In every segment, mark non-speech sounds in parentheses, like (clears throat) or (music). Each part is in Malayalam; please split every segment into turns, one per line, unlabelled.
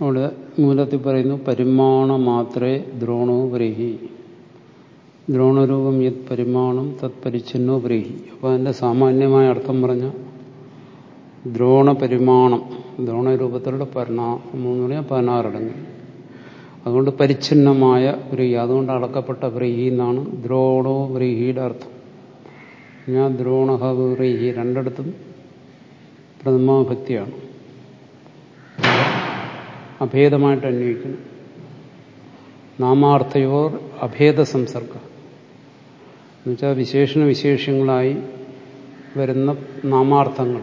അവിടെ മൂലത്തിൽ പറയുന്നു പരിമാണ മാത്രേ ദ്രോണോ ബ്രഹി ദ്രോണരൂപം യത് പരിമാണം തത് പരിച്ഛിന്നോ ബ്രഹി അപ്പോൾ അതിന്റെ സാമാന്യമായ അർത്ഥം പറഞ്ഞ ദ്രോണ പരിമാണം ദ്രോണരൂപത്തിലുള്ള പരിണാമം എന്ന് പറഞ്ഞാൽ പതിനാറടങ്ങി അതുകൊണ്ട് പരിച്ഛിന്നമായ വ്രീഹി അതുകൊണ്ട് അളക്കപ്പെട്ട വ്രീഹി എന്നാണ് ദ്രോണോ വ്രീഹിയുടെ അർത്ഥം. ഞാൻ ദ്രോണഹ വ്രീഹി രണ്ടിടത്തും പ്രഥമാഭക്തിയാണ്. അഭേദമായിട്ട് അന്വയിക്കണം നാമാർത്ഥയോർ അഭേദ സംസർഗ എന്നുവെച്ചാൽ വിശേഷണ വിശേഷങ്ങളായി വരുന്ന നാമാർത്ഥങ്ങൾ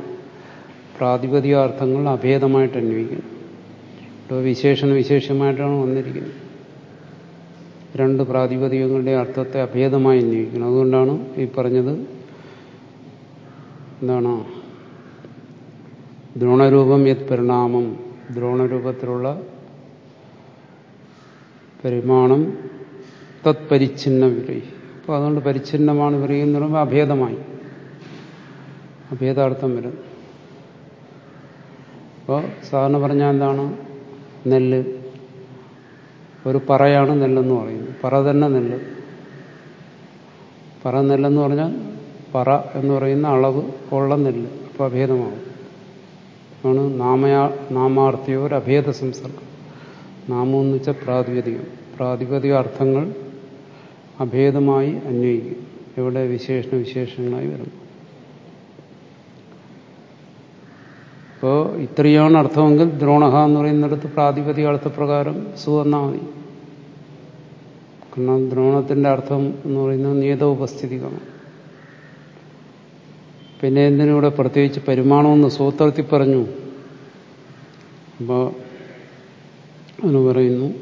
പ്രാതിപതികാർത്ഥങ്ങൾ അഭേദമായിട്ട് അന്വയിക്കണം ഇപ്പോൾ വിശേഷണ വിശേഷമായിട്ടാണ് വന്നിരിക്കുന്നത്. രണ്ട് പ്രാതിപതികങ്ങളുടെ അർത്ഥത്തെ അഭേദമായി അന്വയിക്കണം അതുകൊണ്ടാണ് ഈ പറഞ്ഞത് എന്താണ് ദ്രോണരൂപം യത് പരിണാമം. ദ്രോണരൂപത്തിലുള്ള പരിമാണം തത് പരിച്ഛിന്ന വിരയി അപ്പോൾ അതുകൊണ്ട് പരിച്ഛിന്നമാണ് എന്ന് പറയുമ്പോൾ അഭേദമായി. അഭേദാർത്ഥം വരും. അപ്പോൾ സാധാരണ പറഞ്ഞാൽ എന്താണ്? നെല്ല്. ഒരു പറയാണ് നെല്ലെന്ന് പറയുന്നത്. പറ തന്നെ നെല്ല്. പറ നെല്ലെന്ന് പറഞ്ഞാൽ പറ എന്ന് പറയുന്ന അളവ് ഉള്ള നെല്ല്. അപ്പോൾ അഭേദമാകും ആണ് നാമയാ ഒരു അഭേദ സംസർഗം. നാമം എന്ന് വെച്ചാൽ പ്രാതിപതികം പ്രാതിപതിക അർത്ഥങ്ങൾ അഭേദമായി അന്വയിക്കും. ഇവിടെ വിശേഷണ വിശേഷങ്ങളായി വരുന്നു. അപ്പോൾ ഇത്രയാണ് അർത്ഥമെങ്കിൽ ദ്രോണഹ എന്ന് പറയുന്നിടത്ത് പ്രാതിപതിക അർത്ഥപ്രകാരം സുവർണ മതി. കാരണം ദ്രോണത്തിന്റെ അർത്ഥം എന്ന് പറയുന്നത് നിയതോപസ്ഥിതികമാണ്. പിന്നെ എന്തിനൂടെ പ്രത്യേകിച്ച് പരിമാണമെന്ന് സൂത്രത്തിൽ പറഞ്ഞു. അപ്പോൾ എന്ന് പറയുന്നു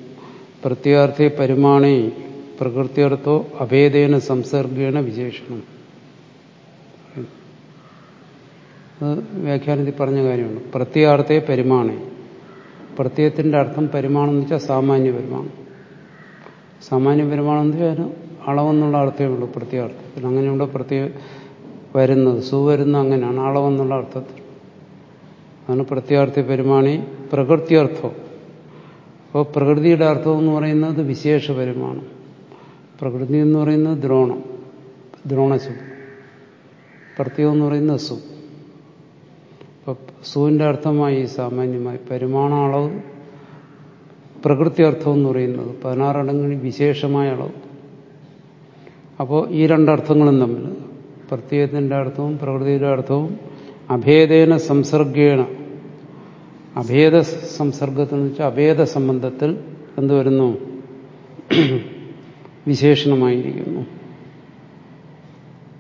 പ്രത്യാർത്ഥി പരിമാണേ പ്രകൃത്യർത്ഥോ അഭേദേന സംസർഗേണ വിശേഷണം. അത് വ്യാഖ്യാനത്തിൽ പറഞ്ഞ കാര്യമാണ്. പ്രത്യാർത്ഥയെ പരിമാണേ. പ്രത്യയത്തിന്റെ അർത്ഥം പരിമാണം എന്ന് വെച്ചാൽ സാമാന്യ പരിമാണം. സാമാന്യ പരിമാണം എന്ന് വെച്ചാൽ അളവെന്നുള്ള അർത്ഥമേ ഉള്ളൂ പ്രത്യാർത്ഥത്തിൽ. അങ്ങനെയുള്ള പ്രത്യേക വരുന്നത് സു വരുന്ന അങ്ങനെയാണ് അളവെന്നുള്ള അർത്ഥത്തിൽ. അതാണ് പ്രത്യാർത്ഥി പരിമാണി പ്രകൃത്യർത്ഥം. അപ്പോൾ പ്രകൃതിയുടെ അർത്ഥം എന്ന് പറയുന്നത് വിശേഷ പരിമാണം. പ്രകൃതി എന്ന് പറയുന്നത് ദ്രോണം ദ്രോണസു പ്രത്യേകം എന്ന് പറയുന്ന സു. അപ്പൊ സുവിന്റെ അർത്ഥമായി സാമാന്യമായി പരിമാണ അളവ് പ്രകൃതി അർത്ഥം എന്ന് പറയുന്നത് പതിനാറടങ്ങളിൽ വിശേഷമായ അളവ്. അപ്പോൾ ഈ രണ്ടർത്ഥങ്ങളും തമ്മിൽ പ്രത്യയത്തിന്റെ അർത്ഥവും പ്രകൃതിയുടെ അർത്ഥവും അഭേദേന സംസർഗേണ. അഭേദ സംസർഗത്തിൽ എന്ന് വെച്ചാൽ അഭേദ സംബന്ധത്തിൽ എന്തുവരുന്നു വിശേഷണമായിരിക്കുന്നു.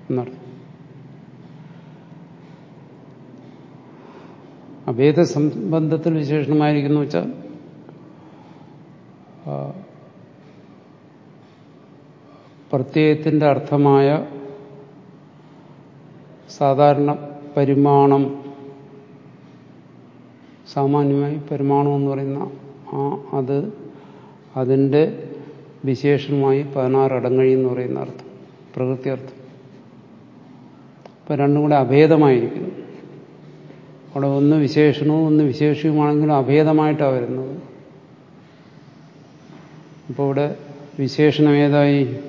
എന്നർത്ഥം. അഭേദ സംബന്ധത്തിൽ വിശേഷണമായിരിക്കുന്നു വെച്ചാൽ പ്രത്യയത്തിന്റെ അർത്ഥമായ സാധാരണ പരിമാണം സാമാന്യമായി പരിമാണം എന്ന് പറയുന്ന ആ അത് അതിന്റെ വിശേഷമായി പതിനാറ് അടങ്ങഴി എന്ന് പറയുന്ന അർത്ഥം പ്രകൃതി അർത്ഥം. ഇപ്പം രണ്ടും കൂടെ അഭേദമായിരിക്കുന്നു. അവിടെ ഒന്ന് വിശേഷണവും ഒന്ന് വിശേഷവുമാണെങ്കിലും അഭേദമായിട്ടാണ് വരുന്നത്. അപ്പോൾ ഇവിടെ വിശേഷണം ഏതായി?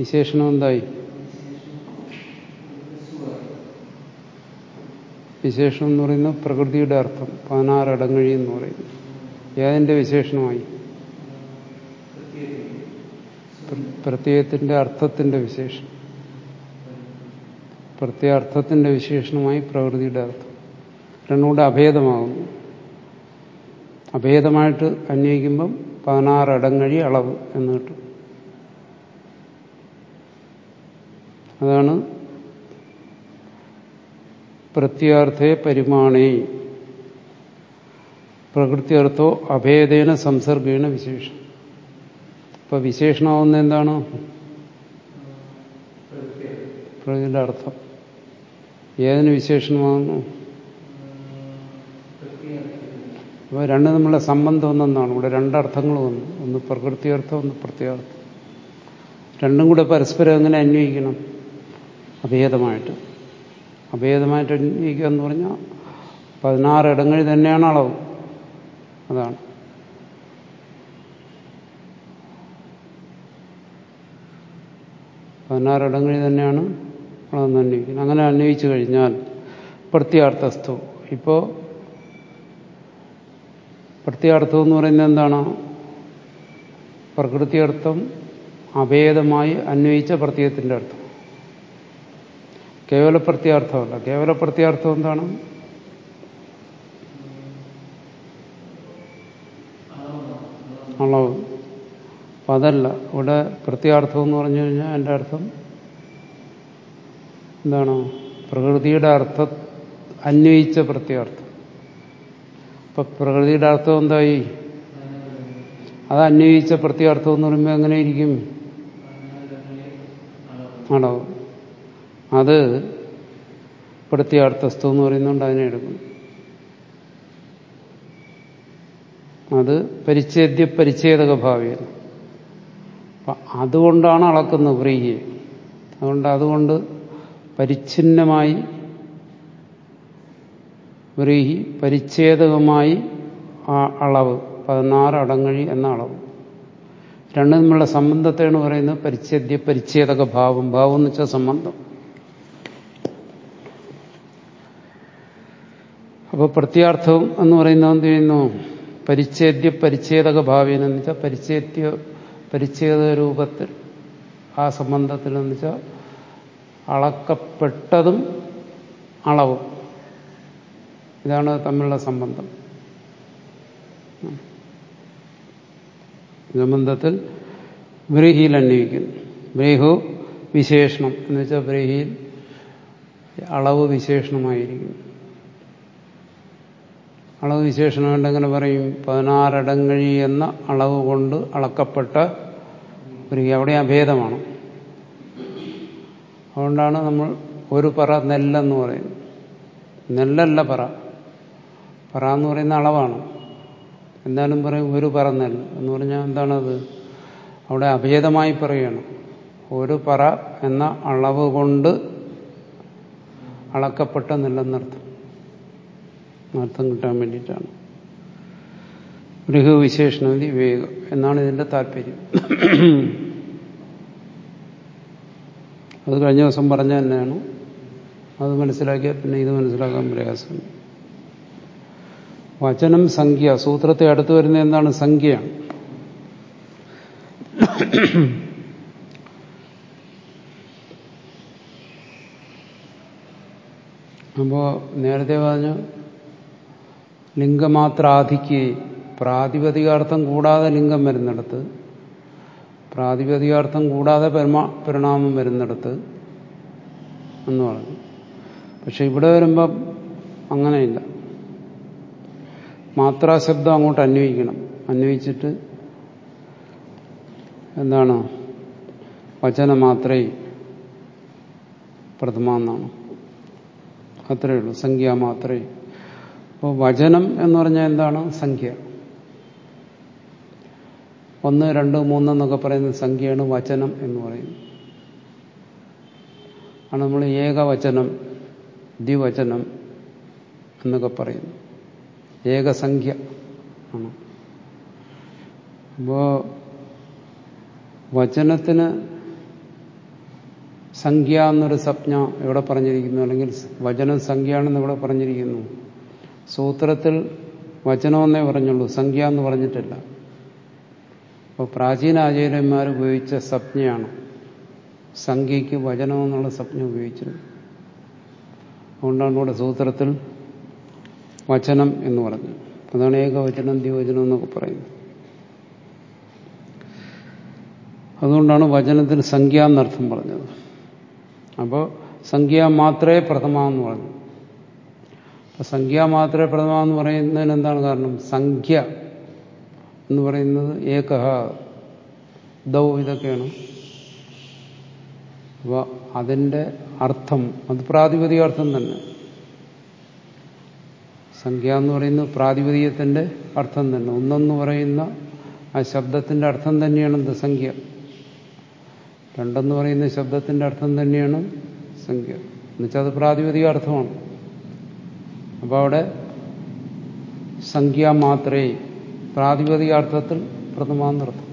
വിശേഷണം എന്തായി? വിശേഷണം എന്ന് പറയുന്നത് പ്രകൃതിയുടെ അർത്ഥം പതിനാറ് അടങ്ങഴി എന്ന് പറയുന്നു. ഏതിന്റെ വിശേഷണമായി? പ്രത്യയത്തിന്റെ അർത്ഥത്തിന്റെ വിശേഷം. പ്രത്യർത്ഥത്തിന്റെ വിശേഷണമായി പ്രകൃതിയുടെ അർത്ഥം. രണ്ടുകൂടെ അഭേദമാകുന്നു. അഭേദമായിട്ട് അന്വയിക്കുമ്പം പതിനാറ് അടങ്ങഴി അളവ് എന്ന് കിട്ടും. അതാണ് പ്രത്യാർത്ഥേ പരിമാണേ. പ്രകൃത്യർത്ഥോ അഭേദേന സംസർഗേണ വിശേഷം. ഇപ്പൊ വിശേഷണമാവുന്ന എന്താണ്? പ്രകൃതിയുടെ അർത്ഥം. ഏതിന് വിശേഷണമാകുന്നു അപ്പോൾ രണ്ടും നമ്മളെ സംബന്ധം ഒന്നെന്നാണ്. ഇവിടെ രണ്ടർത്ഥങ്ങൾ വന്നു. ഒന്ന് പ്രകൃതിയർത്ഥം ഒന്ന് പ്രത്യാർത്ഥം. രണ്ടും കൂടെ പരസ്പരം എങ്ങനെ അന്വയിക്കണം? അഭേദമായിട്ട്. അഭേദമായിട്ട് അന്വയിക്കുക എന്ന് പറഞ്ഞാൽ പതിനാറ് ഇടങ്ങളിൽ തന്നെയാണ് അളവ്. അതാണ്. പതിനാറ് ഇടങ്ങളിൽ തന്നെയാണ് അളവെന്ന് അന്വയിക്കുന്നത് അങ്ങനെ അന്വയിച്ചു കഴിഞ്ഞാൽ പ്രത്യാർത്ഥസ്തു ഇപ്പോൾ പ്രത്യാർത്ഥം എന്ന് പറയുന്നത് എന്താണ്? പ്രകൃതിയർത്ഥം അഭേദമായി അന്വയിച്ച പ്രത്യയത്തിന്റെ അർത്ഥം. കേവല പ്രത്യാർത്ഥമല്ല കേവല പ്രത്യാർത്ഥം എന്താണ്? അളവ്. അപ്പം അതല്ല. ഇവിടെ പ്രത്യാർത്ഥം എന്ന് പറഞ്ഞു കഴിഞ്ഞാൽ എന്റെ അർത്ഥം എന്താണ്? പ്രകൃതിയുടെ അർത്ഥ അന്വയിച്ച പ്രത്യാർത്ഥം അപ്പൊ പ്രകൃതിയുടെ അർത്ഥം എന്തായി? അത് അന്വയിച്ച പ്രത്യാർത്ഥം എന്ന് പറയുമ്പോൾ എങ്ങനെയിരിക്കും ആണോ അത് പ്രത്യാർത്ഥസ്ഥം എന്ന് പറയുന്നുണ്ട് അതിനെ എടുക്കും. അത് പരിച്ഛേദ്യ പരിച്ഛേദക ഭാവിയാണ്. അതുകൊണ്ടാണ് അളക്കുന്നത് വ്രീഹി അതുകൊണ്ട് അതുകൊണ്ട് പരിച്ഛിന്നമായി വ്രീഹി പരിച്ഛേദകമായി ആ അളവ് പതിനാറ് അടങ്ങഴി എന്ന അളവ്. രണ്ടും തമ്മിലുള്ള സംബന്ധത്തെയാണ് പറയുന്നത് പരിച്ഛേദ്യ പരിച്ഛേദക ഭാവം. ഭാവം എന്ന് വെച്ചാൽ സംബന്ധം. അപ്പോൾ പ്രത്യാർത്ഥം എന്ന് പറയുന്നത് എന്ത് ചെയ്യുന്നു? പരിച്ഛേദ്യ പരിച്ഛേദക ഭാവേന വെച്ചാൽ പരിച്ഛേദ്യ പരിച്ഛേദ രൂപത്തിൽ ആ സംബന്ധത്തിൽ എന്ന് വെച്ചാൽ അളക്കപ്പെട്ടതും അളവും. ഇതാണ് തമ്മിലുള്ള സംബന്ധം. സംബന്ധത്തിൽ ബ്രീഹിയിൽ അന്വയിക്കുന്നു ബ്രീഹു വിശേഷണം എന്ന് വെച്ചാൽ ബ്രീഹിയിൽ അളവ് വിശേഷണമായിരിക്കും അളവ് വിശേഷണം ഉണ്ടെങ്കിൽ പറയും പതിനാറടങ്ങഴി എന്ന അളവ് കൊണ്ട് അളക്കപ്പെട്ട ഒരു അവിടെ അഭേദമാണ് അതുകൊണ്ടാണ് നമ്മൾ ഒരു പറ നെല്ലെന്ന് പറയുന്നത്. നെല്ലല്ല പറ. പറ എന്ന് പറയുന്ന അളവാണ്. എന്നാലും പറയും ഒരു പറ നെല്ല് എന്ന് പറഞ്ഞാൽ എന്താണത്? അവിടെ അഭേദമായി പറയുകയാണ്. ഒരു പറ എന്ന അളവ് കൊണ്ട് അളക്കപ്പെട്ട നെല്ലെന്നർത്ഥം. അർത്ഥം കിട്ടാൻ വേണ്ടിയിട്ടാണ്. ഗൃഹവിശേഷണതി വിവേകം എന്നാണ് ഇതിന്റെ താല്പര്യം. അത് കഴിഞ്ഞ ദിവസം പറഞ്ഞ തന്നെയാണ്. അത് മനസ്സിലാക്കിയാൽ പിന്നെ ഇത് മനസ്സിലാക്കാൻ പ്രയാസമുണ്ട് വചനം സംഖ്യ സൂത്രത്തെ അടുത്ത് വരുന്ന എന്താണ് സംഖ്യയാണ് അപ്പോ നേരത്തെ പറഞ്ഞു ലിംഗമാത്രാധിക്കുകയും പ്രാതിപതികാർത്ഥം കൂടാതെ ലിംഗം വരുന്നിടത്ത് പ്രാതിപതികാർത്ഥം കൂടാതെ പരമാ പരിണാമം വരുന്നിടത്ത് എന്ന് പറഞ്ഞു. പക്ഷെ ഇവിടെ വരുമ്പം അങ്ങനെയില്ല. മാത്രാശബ്ദം അങ്ങോട്ട് അന്വയിക്കണം. അന്വയിച്ചിട്ട് എന്താണ്? വചന മാത്രേ പ്രഥമ എന്നാണ് അത്രയേ ഉള്ളൂ. സംഖ്യ മാത്രേ അപ്പോൾ വചനം എന്ന് പറഞ്ഞാൽ എന്താണ്? സംഖ്യ. ഒന്ന് രണ്ട് മൂന്ന് എന്നൊക്കെ പറയുന്ന സംഖ്യയാണ് വചനം എന്ന് പറയുന്നത്. ആണ് നമ്മൾ ഏകവചനം ദ്വിവചനം എന്നൊക്കെ പറയുന്നു ഏകസംഖ്യ ആണ്. അപ്പോ വചനത്തിന് സംഖ്യ എന്നൊരു സംജ്ഞ എവിടെ പറഞ്ഞിരിക്കുന്നു? അല്ലെങ്കിൽ വചനം സംഖ്യയാണെന്ന് ഇവിടെ പറഞ്ഞിരിക്കുന്നു? സൂത്രത്തിൽ വചനമെന്നേ പറഞ്ഞുള്ളൂ സംഖ്യ എന്ന് പറഞ്ഞിട്ടില്ല. അപ്പോൾ പ്രാചീന ആചാര്യന്മാർ ഉപയോഗിച്ച സംജ്ഞയാണ്. സംഖ്യയ്ക്ക് വചനം എന്നുള്ള സംജ്ഞ ഉപയോഗിച്ചിരുന്നത്. അതുകൊണ്ടാണ് ഇവിടെ സൂത്രത്തിൽ വചനം എന്ന് പറഞ്ഞു അതാണ് ഏകവചനം ദ്വിവചനം എന്നൊക്കെ പറയുന്നത്. അതുകൊണ്ടാണ് വചനത്തിന് സംഖ്യ എന്നർത്ഥം പറഞ്ഞത്. അപ്പോൾ സംഖ്യ മാത്രമേ പ്രഥമ എന്ന് പറഞ്ഞു. സംഖ്യ മാത്രമേ പറയുന്നതിന് എന്താണ് കാരണം? സംഖ്യ എന്ന് പറയുന്നത് ഏകഹ ദൗ ഇതൊക്കെയാണ്. അപ്പോൾ അതിന്റെ അർത്ഥം അത് പ്രാതിപതികാർത്ഥം തന്നെ. സംഖ്യ എന്ന് പറയുന്നത് പ്രാതിപതികത്തിന്റെ അർത്ഥം തന്നെ. ഒന്നെന്ന് പറയുന്ന ആ ശബ്ദത്തിന്റെ അർത്ഥം തന്നെയാണ് എന്ത് സംഖ്യ. രണ്ടെന്ന് പറയുന്ന ശബ്ദത്തിന്റെ അർത്ഥം തന്നെയാണ് സംഖ്യ. എന്നുവെച്ചാൽ അത് പ്രാതിപതിക അർത്ഥമാണ് അപ്പോൾ അവിടെ സംഖ്യ മാത്രേ പ്രാതിപതിക അർത്ഥത്തിൽ പ്രഥമാന്നർത്ഥം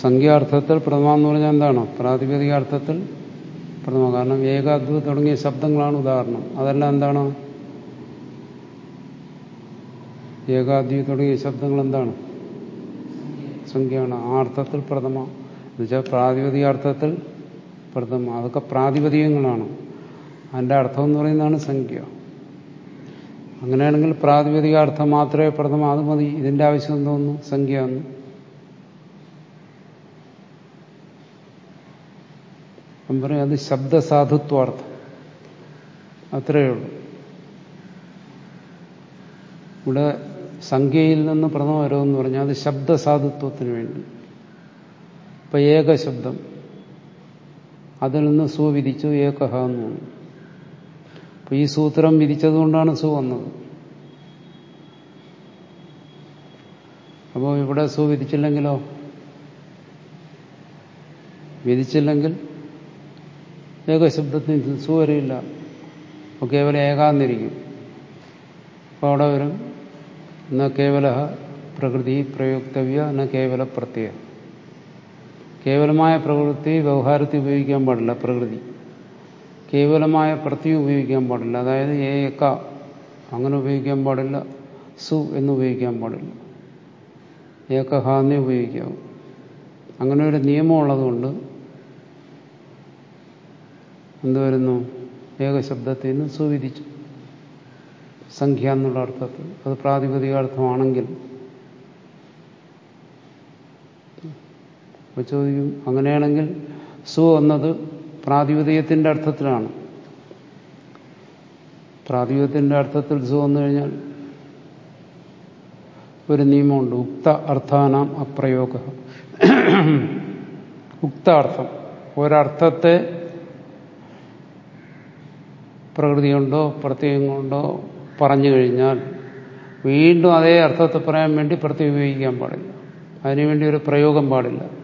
സംഖ്യാർത്ഥത്തിൽ പ്രഥമ എന്ന് പറഞ്ഞാൽ എന്താണ്? പ്രാതിപതിക അർത്ഥത്തിൽ പ്രഥമ. കാരണം ഏകാദ്വ തുടങ്ങിയ ശബ്ദങ്ങളാണ് ഉദാഹരണം. അതെല്ലാം എന്താണ്? ഏകാദ്വി തുടങ്ങിയ ശബ്ദങ്ങൾ എന്താണ്? സംഖ്യയാണ്. ആ അർത്ഥത്തിൽ പ്രഥമ. എന്നുവെച്ചാൽ പ്രാതിപതിക അർത്ഥത്തിൽ പ്രഥമ. അതൊക്കെ പ്രാതിപതികങ്ങളാണ്. അതിന്റെ അർത്ഥം എന്ന് പറയുന്നതാണ് സംഖ്യ. അങ്ങനെയാണെങ്കിൽ പ്രാതിപതിക അർത്ഥം മാത്രമേ പ്രഥമ അത് മതി. ഇതിന്റെ ആവശ്യം എന്തോന്നു? സംഖ്യ എന്ന്. പറയും അത് ശബ്ദസാധുത്വാർത്ഥം അത്രയേ ഉള്ളൂ. ഇവിടെ സംഖ്യയിൽ നിന്ന് പ്രഥമ വരുമെന്ന് പറഞ്ഞാൽ അത് ശബ്ദസാധുത്വത്തിന് വേണ്ടി. ഇപ്പൊ ഏകശബ്ദം. അതിൽ നിന്ന് സുവിധിച്ചു ഏകഹ എന്ന് പറഞ്ഞു. അപ്പൊ ഈ സൂത്രം വിധിച്ചതുകൊണ്ടാണ് സു വന്നത്. അപ്പോൾ ഇവിടെ സു വിരിച്ചില്ലെങ്കിലോ? വിരിച്ചില്ലെങ്കിൽ ഏകശബ്ദത്തിന് സു വരില്ല അപ്പോൾ കേവലം ഏകാന്നിരിക്കും അപ്പോൾ അവിടെ വരും. ന കേവല പ്രകൃതി പ്രയോക്തവ്യ ന കേവല പ്രത്യയം. കേവലമായ പ്രകൃതി വ്യവഹാരത്തിൽ ഉപയോഗിക്കാൻ പാടില്ല പ്രകൃതി. കേവലമായ പ്രത്യം ഉപയോഗിക്കാൻ പാടില്ല. അതായത് ഏക അങ്ങനെ ഉപയോഗിക്കാൻ പാടില്ല. സു എന്ന് ഉപയോഗിക്കാൻ പാടില്ല. ഏകഹാന്നേ ഉപയോഗിക്കാവൂ. അങ്ങനെ ഒരു നിയമം ഉള്ളതുകൊണ്ട് എന്തുവരുന്നു ഏകശബ്ദത്തിൽ നിന്ന് സുവിധിച്ചു സംഖ്യ എന്നുള്ള അർത്ഥത്തിൽ. അത് പ്രാതിപതികാർത്ഥമാണെങ്കിൽ അപ്പോൾ ചോദിക്കും അങ്ങനെയാണെങ്കിൽ സു എന്നത് പ്രാതിപതികത്തിന്റെ അർത്ഥത്തിലാണ്. പ്രാതിപതികത്തിന്റെ അർത്ഥത്തിൽ സു വന്നു കഴിഞ്ഞാൽ ഒരു നിയമമുണ്ട്. ഉക്ത അർത്ഥാനാം അപ്രയോഗ. ഉക്ത അർത്ഥം ഒരർത്ഥത്തെ പ്രകൃതി കൊണ്ടോ പ്രത്യേകം കൊണ്ടോ പറഞ്ഞു കഴിഞ്ഞാൽ വീണ്ടും അതേ അർത്ഥത്തെ പറയാൻ വേണ്ടി പ്രത്യേകം ഉപയോഗിക്കാൻ പാടില്ല. അതിനുവേണ്ടി ഒരു പ്രയോഗം പാടില്ല.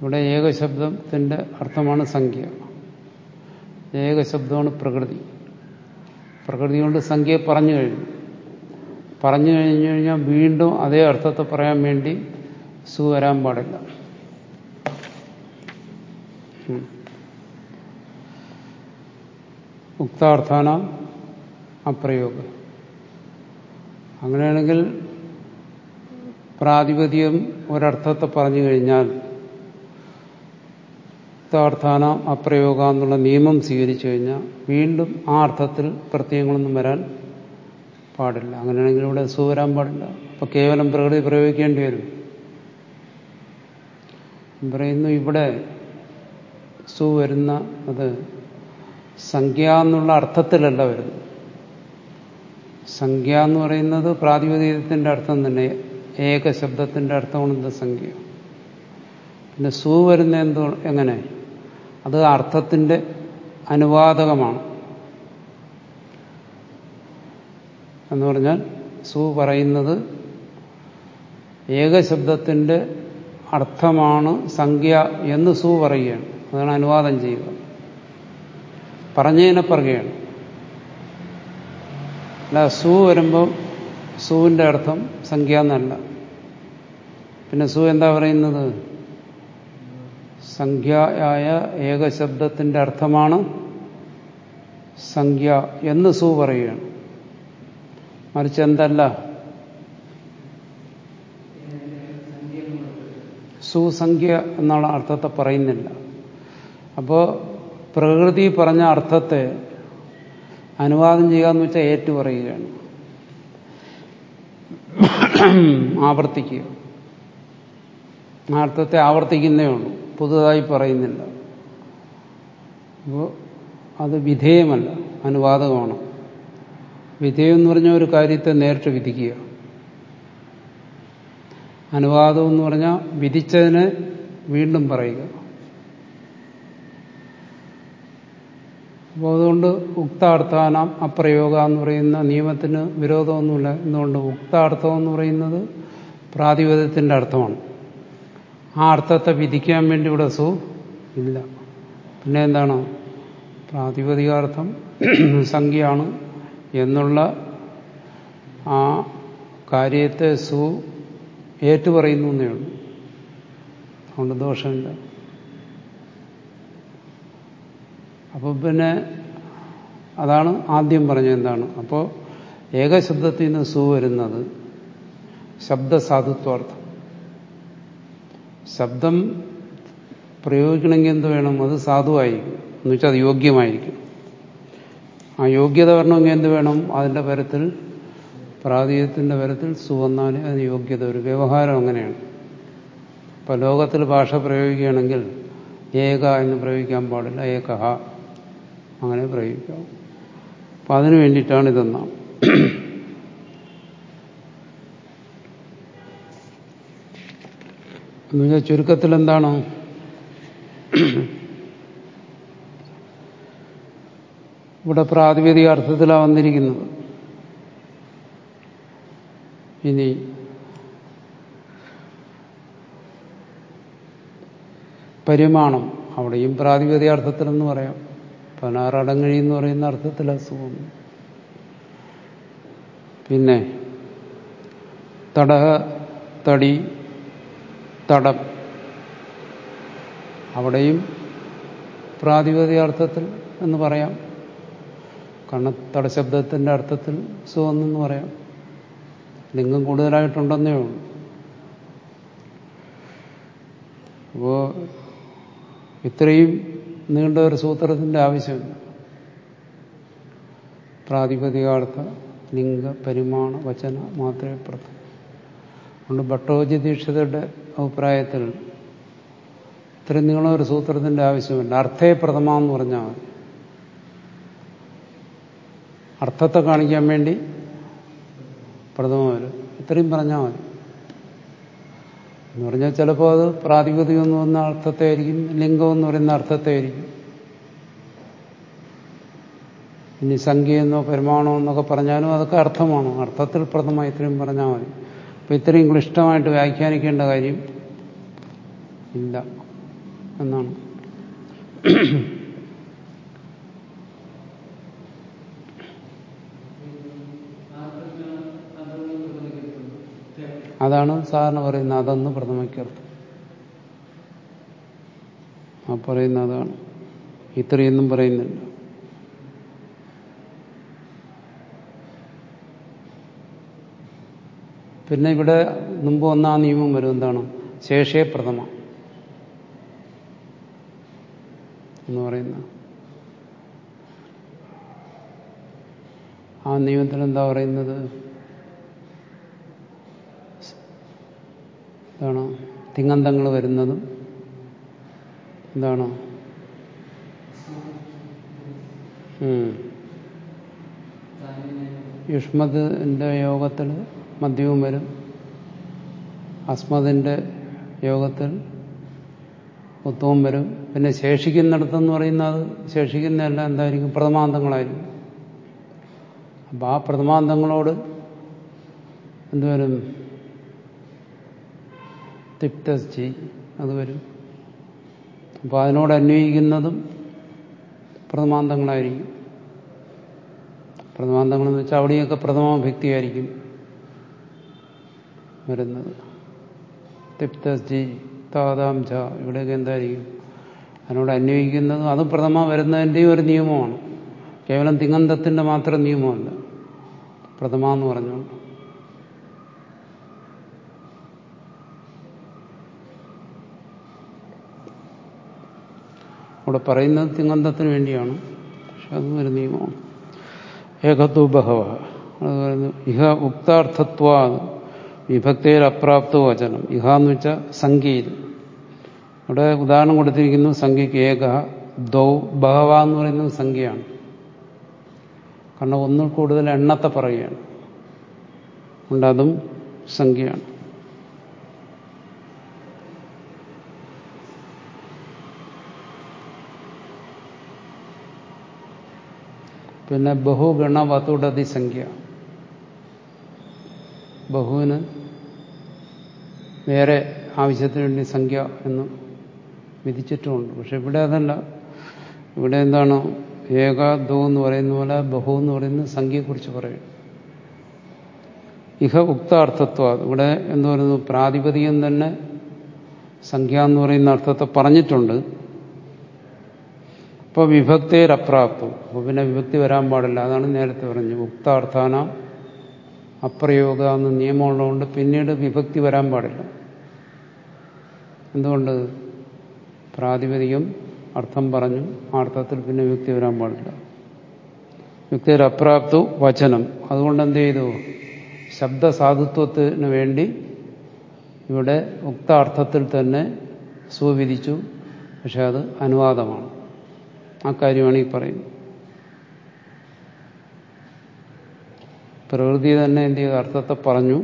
ഇവിടെ ഏകശബ്ദത്തിന്റെ അർത്ഥമാണ് സംഖ്യ. ഏകശബ്ദമാണ് പ്രകൃതി. പ്രകൃതി കൊണ്ട് സംഖ്യ പറഞ്ഞു കഴിഞ്ഞു. പറഞ്ഞു കഴിഞ്ഞു കഴിഞ്ഞാൽ വീണ്ടും അതേ അർത്ഥത്തെ പറയാൻ വേണ്ടി സു വരാൻ പാടില്ല. ഉക്താർത്ഥാന അപ്രയോഗം. അങ്ങനെയാണെങ്കിൽ പ്രാതിപതികം ഒരർത്ഥത്തെ പറഞ്ഞു കഴിഞ്ഞാൽ ഉക്താർത്ഥാന അപ്രയോഗ എന്നുള്ള നിയമം സ്വീകരിച്ചു കഴിഞ്ഞാൽ വീണ്ടും ആ അർത്ഥത്തിൽ പ്രത്യയങ്ങളൊന്നും വരാൻ പാടില്ല. അങ്ങനെയാണെങ്കിൽ ഇവിടെ സു വരാൻ പാടില്ല. അപ്പൊ കേവലം പ്രകൃതി പ്രയോഗിക്കേണ്ടി വരും. പറയുന്നു ഇവിടെ സു വരുന്ന അത് സംഖ്യ എന്നുള്ള അർത്ഥത്തിലല്ല വരുന്നത്. സംഖ്യ എന്ന് പറയുന്നത് പ്രാതിപതികത്തിന്റെ അർത്ഥം തന്നെ. ഏകശബ്ദത്തിന്റെ അർത്ഥമാണ് എന്ത് സംഖ്യ. പിന്നെ സു വരുന്ന എന്തോ എങ്ങനെ? അത് അർത്ഥത്തിന്റെ അനുവാദകമാണ്. എന്ന് പറഞ്ഞാൽ സു പറയുന്നത് ഏകശബ്ദത്തിന്റെ അർത്ഥമാണ് സംഖ്യ എന്ന് സു പറയുകയാണ്. അതാണ് അനുവാദം ചെയ്യുക. പറഞ്ഞതിനെ പറയുകയാണ്. അല്ല സു വരുമ്പോൾ സുവിന്റെ അർത്ഥം സംഖ്യ എന്നല്ല. പിന്നെ സു എന്താ പറയുന്നത്? സംഖ്യയായ ഏകശബ്ദത്തിന്റെ അർത്ഥമാണ് സംഖ്യ എന്ന് സു പറയുകയാണ്. മറിച്ച് എന്തല്ല? സുസംഖ്യ എന്നുള്ള അർത്ഥത്തെ പറയുന്നില്ല. അപ്പോൾ പ്രകൃതി പറഞ്ഞ അർത്ഥത്തെ അനുവാദം ചെയ്യാന്ന് വെച്ചാൽ ഏറ്റു പറയുകയാണ് ആവർത്തിക്കുക. ആ അർത്ഥത്തെ ആവർത്തിക്കുന്നേ ഉള്ളൂ. പുതുതായി പറയുന്നില്ല. അപ്പോൾ അത് വിധേയമല്ല അനുവാദമാണ് വിധേയം എന്ന് പറഞ്ഞാൽ ഒരു കാര്യത്തെ നേരിട്ട് വിധിക്കുക. അനുവാദം എന്ന് പറഞ്ഞാൽ വിധിച്ചതിനെ വീണ്ടും പറയുക. അപ്പോൾ അതുകൊണ്ട് ഉക്താർത്ഥാനാം അപ്രയോഗ എന്ന് പറയുന്ന നിയമത്തിന് വിരോധമൊന്നുമില്ല. എന്തുകൊണ്ട്? ഉക്താർത്ഥം എന്ന് പറയുന്നത് പ്രാതിപദ്യത്തിന്റെ അർത്ഥമാണ്. ആ അർത്ഥത്തെ വിധിക്കാൻ വേണ്ടി ഇവിടെ സു ഇല്ല. പിന്നെ എന്താണ്? പ്രാതിപതികാർത്ഥം (clears throat) സംഖ്യയാണ് എന്നുള്ള ആ കാര്യത്തെ സു ഏറ്റുപറയുന്നു എന്നേ ഉള്ളൂ. അതുകൊണ്ട് ദോഷമില്ല. അപ്പോൾ പിന്നെ അതാണ് ആദ്യം പറഞ്ഞത് എന്താണ്? അപ്പോൾ ഏകശബ്ദത്തിൽ നിന്ന് സു വരുന്നത് ശബ്ദസാധുത്വാർത്ഥം. ശബ്ദം പ്രയോഗിക്കണമെങ്കിൽ എന്ത് വേണം? അത് സാധുവായിരിക്കും. എന്ന് വെച്ചാൽ അത് യോഗ്യമായിരിക്കും. ആ യോഗ്യത വരണമെങ്കിൽ എന്ത് വേണം? അതിന്റെ പരത്തിൽ പ്രാതീയത്തിന്റെ പരത്തിൽ സുവന്നാലേ അതിന് യോഗ്യത ഒരു വ്യവഹാരം അങ്ങനെയാണ്. ഇപ്പം ലോകത്തിൽ ഭാഷ പ്രയോഗിക്കുകയാണെങ്കിൽ ഏക എന്ന് പ്രയോഗിക്കാൻ പാടില്ല. ഏകഹ. അങ്ങനെ പ്രയോഗിക്കാം. അപ്പം അതിനു വേണ്ടിയിട്ടാണ് ഇതെന്നാണ് എന്നുവെച്ചാൽ ചുരുക്കത്തിൽ എന്താണ്? ഇവിടെ പ്രാതിപതിക അർത്ഥത്തിലാണ് വന്നിരിക്കുന്നത്. ഇനി പരിമാണം അവിടെയും പ്രാതിപതിക അർത്ഥത്തിലെന്ന് പറയാം. പതിനാറടങ്ങഴി എന്ന് പറയുന്ന അർത്ഥത്തിൽ അസുഖം പിന്നെ തടക തടി തടം. അവിടെയും പ്രാതിപതികാർത്ഥത്തിൽ എന്ന് പറയാം. കാരണം തടശബ്ദത്തിന്റെ അർത്ഥത്തിൽ സുഖമെന്ന് പറയാം. ലിംഗം കൂടുതലായിട്ടുണ്ടെന്നേ ഉള്ളൂ. അപ്പോ ഇത്രയും നീണ്ട ഒരു സൂത്രത്തിന്റെ ആവശ്യമില്ല പ്രാതിപതികാർത്ഥ ലിംഗ പരിമാണ വചന മാത്രമേ പ്രഥം അതുകൊണ്ട് ഭട്ടോജി ദീക്ഷിതരുടെ അഭിപ്രായത്തിൽ ഇത്രയും നീളം ഒരു സൂത്രത്തിന്റെ ആവശ്യമില്ല. അർത്ഥേ പ്രഥമ എന്ന് പറഞ്ഞാൽ മതി. അർത്ഥത്തെ കാണിക്കാൻ വേണ്ടി പ്രഥമ വരും ഇത്രയും പറഞ്ഞാൽ മതി. എന്ന് പറഞ്ഞാൽ ചിലപ്പോൾ അത് പ്രാതിപതികം എന്ന് പറയുന്ന അർത്ഥത്തെ ആയിരിക്കും ലിംഗം എന്ന് പറയുന്ന അർത്ഥത്തെ ആയിരിക്കും ഇനി സംഖ്യയെന്നോ പരിമാണോ എന്നൊക്കെ പറഞ്ഞാലും അതൊക്കെ അർത്ഥമാണോ. അർത്ഥത്തിൽ പ്രഥമ ഇത്രയും പറഞ്ഞാൽ മതി. അപ്പൊ ഇത്രയും ക്ലിഷ്ടമായിട്ട് വ്യാഖ്യാനിക്കേണ്ട കാര്യം ഇല്ല എന്നാണ്. അതാണ് സാധാരണ പറയുന്ന അതെന്ന് പ്രഥമയ്ക്കർത്ഥം ആ പറയുന്ന അതാണ്. ഇത്രയൊന്നും പറയുന്നില്ല. പിന്നെ ഇവിടെ മുമ്പ് ആ നിയമം വരും. എന്താണ്? ശേഷേ പ്രഥമ എന്ന് പറയുന്ന. ആ നിയമത്തിൽ എന്താ പറയുന്നത്? എന്താണ്? തിങ്ങന്തങ്ങൾ വരുന്നതും എന്താണ്? യുഷ്മതിന്റെ യോഗത്തിൽ മദ്യവും വരും. അസ്മതിന്റെ യോഗത്തിൽ ഉത്തവും വരും. പിന്നെ ശേഷിക്കുന്നിടത്തെന്ന് പറയുന്നത് ശേഷിക്കുന്നതെല്ലാം എന്തായിരിക്കും? പ്രഥമാന്തങ്ങളായിരിക്കും. അപ്പം ആ പ്രഥമാന്തങ്ങളോട് എന്തുവരും തിപ്തസ്ചി അത് വരും. അപ്പോൾ അതിനോട് അന്വയിക്കുന്നതും പ്രഥമാന്തങ്ങളായിരിക്കും. പ്രഥമാന്തങ്ങളെന്ന് വെച്ചാൽ അവിടെയൊക്കെ പ്രഥമാഭക്തിയായിരിക്കും വരുന്നത്. തിപ്തസ്ജി താതാം ച ഇവിടെയൊക്കെ എന്തായിരിക്കും? അതിനോട് അന്വയിക്കുന്നത് അത് പ്രഥമ വരുന്നതിന്റെയും ഒരു നിയമമാണ്. കേവലം തിങ്ങന്തത്തിന്റെ മാത്രം നിയമമല്ല. പ്രഥമ എന്ന് പറഞ്ഞുകൊണ്ട് അവിടെ പറയുന്നത് തിങ്ങന്തത്തിന് വേണ്ടിയാണ്. പക്ഷെ അതും ഒരു നിയമമാണ്. ഏകത്വ ബഹവ അത് പറയുന്നു ഇഹ ഉക്താർത്ഥത്വ വിഭക്തിയിൽ അപ്രാപ്ത വചനം ഇഹ എന്ന് വെച്ചാൽ സംഖ്യയിൽ അവിടെ ഉദാഹരണം കൊടുത്തിരിക്കുന്നു സംഖ്യയ്ക്ക് ഏക ദൗ ബഹവ എന്ന് പറയുന്നത് സംഖ്യയാണ്. കാരണം ഒന്നിൽ കൂടുതൽ എണ്ണത്തെ പറയുകയാണ്. അതുകൊണ്ട് അതും സംഖ്യയാണ്. പിന്നെ ബഹുഗണവതുടതി സംഖ്യ. ബഹുവിന് വേറെ ആവശ്യത്തിന് വേണ്ടി സംഖ്യ എന്ന് വിധിച്ചിട്ടുമുണ്ട്. പക്ഷെ ഇവിടെ അതല്ല. ഇവിടെ എന്താണ്? ഏക ദോ എന്ന് പറയുന്ന പോലെ ബഹു എന്ന് പറയുന്ന സംഖ്യയെക്കുറിച്ച് പറയും. ഇഹ ഉക്താർത്ഥത്വ. ഇവിടെ എന്ന് പറയുന്നു പ്രാതിപതികം തന്നെ സംഖ്യ എന്ന് പറയുന്ന അർത്ഥത്തെ പറഞ്ഞിട്ടുണ്ട്. അപ്പോൾ വിഭക്തിയിലപ്രാപ്തം അപ്പോൾ പിന്നെ വിഭക്തി വരാൻ പാടില്ല. അതാണ് നേരത്തെ പറഞ്ഞു ഉക്താർത്ഥാന അപ്രയോഗ എന്ന നിയമമുള്ളതുകൊണ്ട് പിന്നീട് വിഭക്തി വരാൻ പാടില്ല. എന്തുകൊണ്ട്? പ്രാതിപതികം അർത്ഥം പറഞ്ഞു ആ അർത്ഥത്തിൽ പിന്നെ വിഭക്തി വരാൻ പാടില്ല. യുക്തിരപ്രാപ്തു വചനം. അതുകൊണ്ട് എന്ത് ചെയ്തു? ശബ്ദസാധുത്വത്തിന് വേണ്ടി ഇവിടെ ഉക്താർത്ഥത്തിൽ തന്നെ സുവിധിച്ചു. പക്ഷെ അത് അനുവാദമാണ്. ആ കാര്യമാണ് ഈ പറയുന്നത്. പ്രകൃതി തന്നെ എന്ത് അർത്ഥത്തെ പറഞ്ഞു.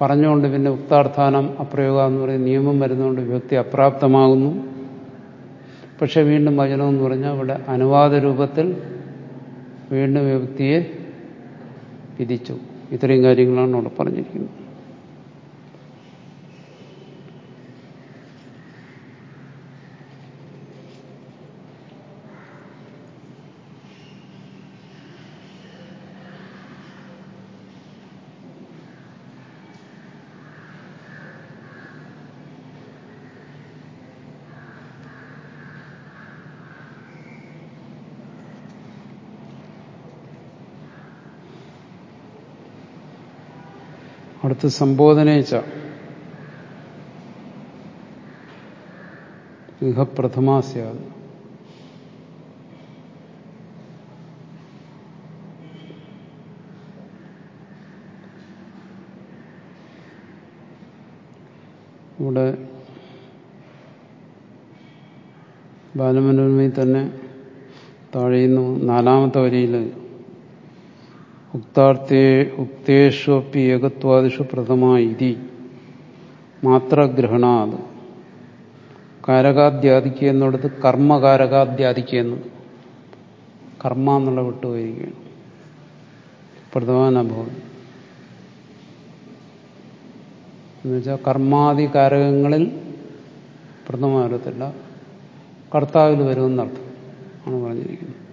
പറഞ്ഞുകൊണ്ട് പിന്നെ ഉക്താർത്ഥാനം അപ്രയോഗ എന്ന് പറയുന്ന നിയമം വരുന്നതുകൊണ്ട് വ്യക്തി അപ്രാപ്തമാകുന്നു. പക്ഷെ വീണ്ടും വചനം എന്ന് പറഞ്ഞാൽ ഇവിടെ അനുവാദ രൂപത്തിൽ വീണ്ടും വ്യക്തിയെ വിധിച്ചു. ഇത്രയും കാര്യങ്ങളാണ് അവിടെ പറഞ്ഞിരിക്കുന്നത്. അടുത്ത് സംബോധനയിച്ച ഇഹ ഇവിടെ ബാലമനോരമയിൽ തന്നെ താഴെയുന്നു നാലാമത്തെ വരിയിൽ ഉക്താർത്ഥേ ഉക്തേഷ്വപ്പി ഏകത്വാദിഷു പ്രഥമ ഇതി മാത്രഗ്രഹണാത് കാരകാദ്യാദിക്ക് എന്നുള്ളത് കർമ്മകാരകാദ്യാദിക്ക് എന്ന് കർമ്മ എന്നുള്ള വിട്ടുപോയിരിക്കുകയാണ്। പ്രധാനഭവൻ എന്നുവെച്ചാൽ കർമാദി കാരകങ്ങളിൽ പ്രഥമ വരത്തില്ല കർത്താവിൽ വരുമെന്നർത്ഥം ആണ് പറഞ്ഞിരിക്കുന്നത്.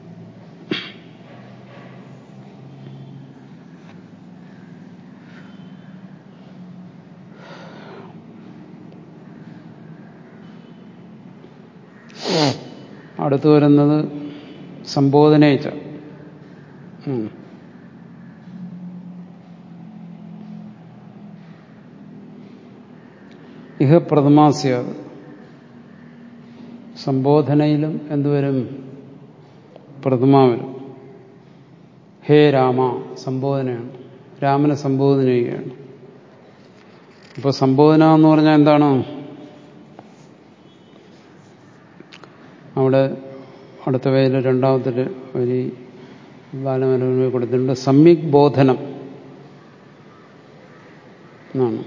അടുത്തു വരുന്നത് സംബോധനയിച്ച ഇഹ പ്രഥമാസ്യ സംബോധനയിലും എന്തുവരും പ്രഥമ വരും ഹേ രാമ സംബോധനയാണ്. രാമനെ സംബോധന ചെയ്യുകയാണ്. അപ്പൊ സംബോധന എന്ന് പറഞ്ഞാൽ എന്താണ്? അവിടെ അടുത്ത വേല രണ്ടാമത്തെ ഒരു ബാലമനോരമ കൊടുത്തിട്ടുണ്ട്. സമ്യക് ബോധനം എന്നാണ്.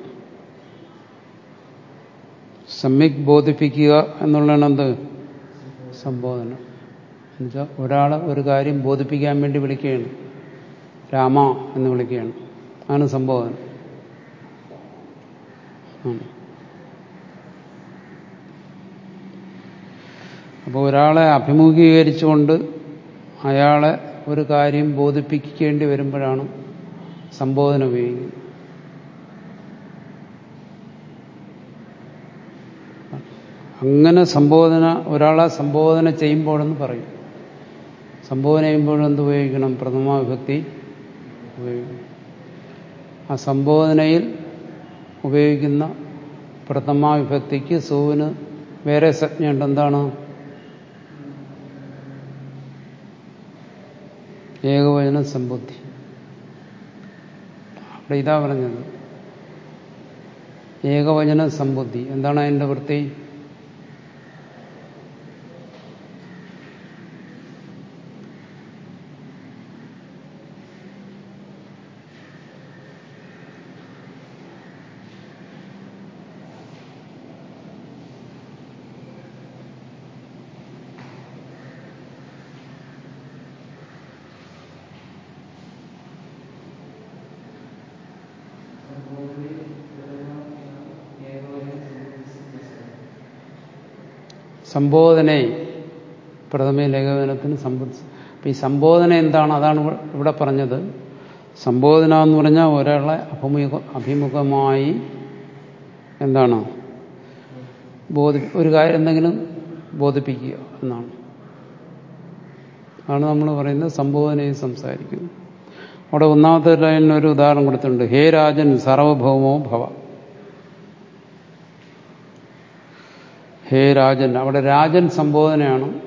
സമ്യക് ബോധിപ്പിക്കുക എന്നുള്ളതാണ് എന്ത്? സംബോധനം. എന്നുവെച്ചാൽ ഒരാളെ ഒരു കാര്യം ബോധിപ്പിക്കാൻ വേണ്ടി വിളിക്കുകയാണ്. രാമ എന്ന് വിളിക്കുകയാണ്. ആണ് സംബോധന. അപ്പോൾ ഒരാളെ അഭിമുഖീകരിച്ചുകൊണ്ട് അയാളെ ഒരു കാര്യം ബോധിപ്പിക്കേണ്ടി വരുമ്പോഴാണ് സംബോധന ഉപയോഗിക്കുന്നത്. അങ്ങനെ സംബോധന ഒരാളെ സംബോധന ചെയ്യുമ്പോഴെന്ന് പറയും. സംബോധന ചെയ്യുമ്പോഴും എന്ത് ഉപയോഗിക്കണം? പ്രഥമ വിഭക്തി ഉപയോഗിക്കണം. ആ സംബോധനയിൽ ഉപയോഗിക്കുന്ന പ്രഥമ വിഭക്തിക്ക് സൂവിന് വേറെ സജ്ഞയുണ്ട് എന്താണ്? ഏകവചന സമ്പുദ്ധി. അവിടെ ഇതാ പറഞ്ഞത്. ഏകവചന സമ്പുദ്ധി. എന്താണ് അതിന്റെ വൃത്തി? സംബോധന പ്രഥമ ലേഖനത്തിന് സംബന്ധിച്ച്. ഈ സംബോധന എന്താണ്? അതാണ് ഇവിടെ പറഞ്ഞത്. സംബോധന എന്ന് പറഞ്ഞാൽ ഒരാളെ അഭിമുഖ അഭിമുഖമായി എന്താണ്? ബോധി ഒരു കാര്യം എന്തെങ്കിലും ബോധിപ്പിക്കുക എന്നാണ്. ആണ് നമ്മൾ പറയുന്നത് സംബോധനയിൽ സംസാരിക്കുന്നു അവിടെ ഒന്നാമത്തെ ലൈനിൽ ഒരു ഉദാഹരണം കൊടുത്തിട്ടുണ്ട്. ഹേ രാജൻ സർവഭൗമോ ഭവ. ഹേ രാജൻ അവിടെ രാജൻ സംബോധനയാണ്.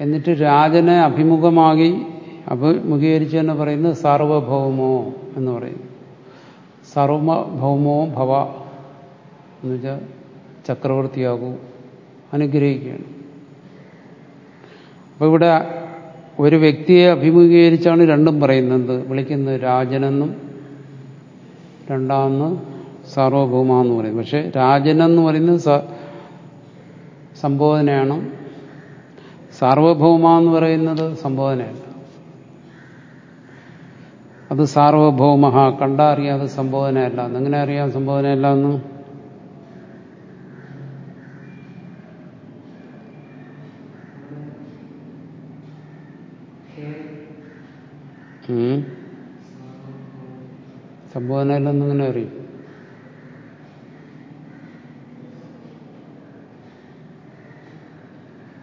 എന്നിട്ട് രാജനെ അഭിമുഖമാകി അഭിമുഖീകരിച്ച് എന്ന് പറയുന്നത് സാർവഭൗമോ എന്ന് പറയുന്നു. സർവഭൗമോ ഭവ എന്ന് വെച്ചാൽ ചക്രവർത്തിയാകൂ അനുഗ്രഹിക്കുകയാണ്. അപ്പൊ ഇവിടെ ഒരു വ്യക്തിയെ അഭിമുഖീകരിച്ചാണ് രണ്ടും പറയുന്നത്. വിളിക്കുന്നത് രാജനെന്നും രണ്ടാമെന്ന് സാർവഭൗമ എന്ന് പറയുന്നത് പക്ഷെ രാജനെന്ന് പറയുന്നത് സംബോധനയാണ് സാർവഭൗമ എന്ന് പറയുന്നത് സംബോധനയല്ല. അത് സാർവഭൗമ കണ്ടാ അറിയാം അത് സംബോധനയല്ല. എന്നെങ്ങനെ അറിയാം സംബോധനയല്ല എന്ന്? സംബോധനയില്ലെന്ന് ഇങ്ങനെ അറിയും?